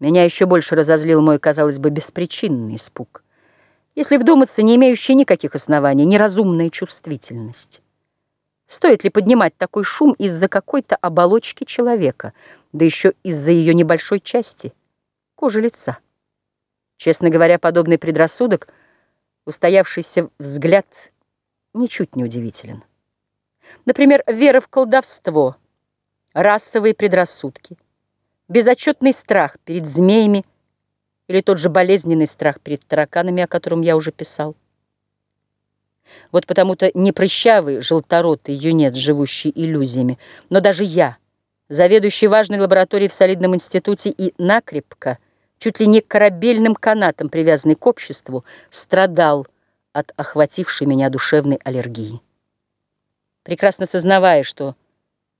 Меня еще больше разозлил мой, казалось бы, беспричинный испуг. Если вдуматься, не имеющая никаких оснований, неразумная чувствительность. Стоит ли поднимать такой шум из-за какой-то оболочки человека, да еще из-за ее небольшой части, кожи лица? Честно говоря, подобный предрассудок, устоявшийся взгляд, ничуть не удивителен. Например, вера в колдовство, расовые предрассудки — безотчетный страх перед змеями или тот же болезненный страх перед тараканами, о котором я уже писал. Вот потому-то не прыщавый, желторотый юнец, живущий иллюзиями, но даже я, заведующий важной лабораторией в солидном институте и накрепко, чуть ли не корабельным канатом, привязанный к обществу, страдал от охватившей меня душевной аллергии. Прекрасно сознавая, что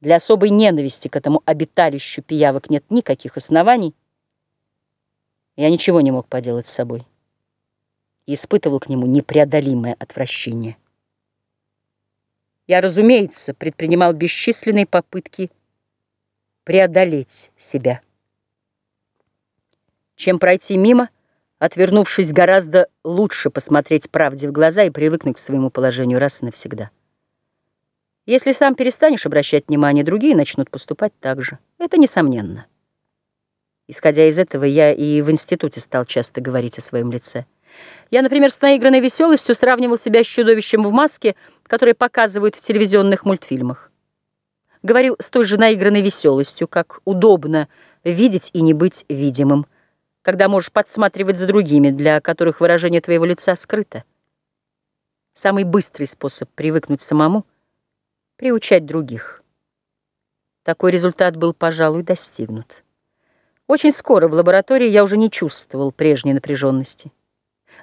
для особой ненависти к этому обиталищу пиявок нет никаких оснований. Я ничего не мог поделать с собой. И испытывал к нему непреодолимое отвращение. Я, разумеется, предпринимал бесчисленные попытки преодолеть себя. Чем пройти мимо, отвернувшись гораздо лучше посмотреть правде в глаза и привыкнуть к своему положению раз и навсегда. Если сам перестанешь обращать внимание, другие начнут поступать так же. Это несомненно. Исходя из этого, я и в институте стал часто говорить о своем лице. Я, например, с наигранной веселостью сравнивал себя с чудовищем в маске, которое показывают в телевизионных мультфильмах. Говорил с той же наигранной веселостью, как удобно видеть и не быть видимым, когда можешь подсматривать за другими, для которых выражение твоего лица скрыто. Самый быстрый способ привыкнуть самому — приучать других. Такой результат был, пожалуй, достигнут. Очень скоро в лаборатории я уже не чувствовал прежней напряженности.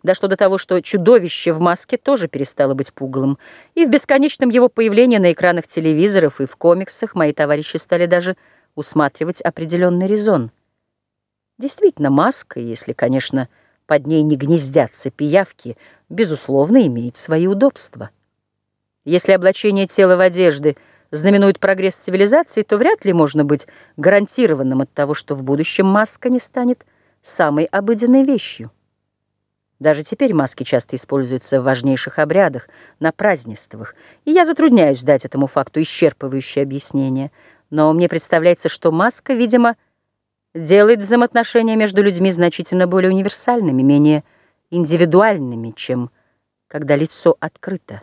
Дошло до того, что чудовище в маске тоже перестало быть пугалом, и в бесконечном его появлении на экранах телевизоров и в комиксах мои товарищи стали даже усматривать определенный резон. Действительно, маска, если, конечно, под ней не гнездятся пиявки, безусловно, имеет свои удобства. Если облачение тела в одежды знаменует прогресс цивилизации, то вряд ли можно быть гарантированным от того, что в будущем маска не станет самой обыденной вещью. Даже теперь маски часто используются в важнейших обрядах, на празднествах, и я затрудняюсь дать этому факту исчерпывающее объяснение. Но мне представляется, что маска, видимо, делает взаимоотношения между людьми значительно более универсальными, менее индивидуальными, чем когда лицо открыто.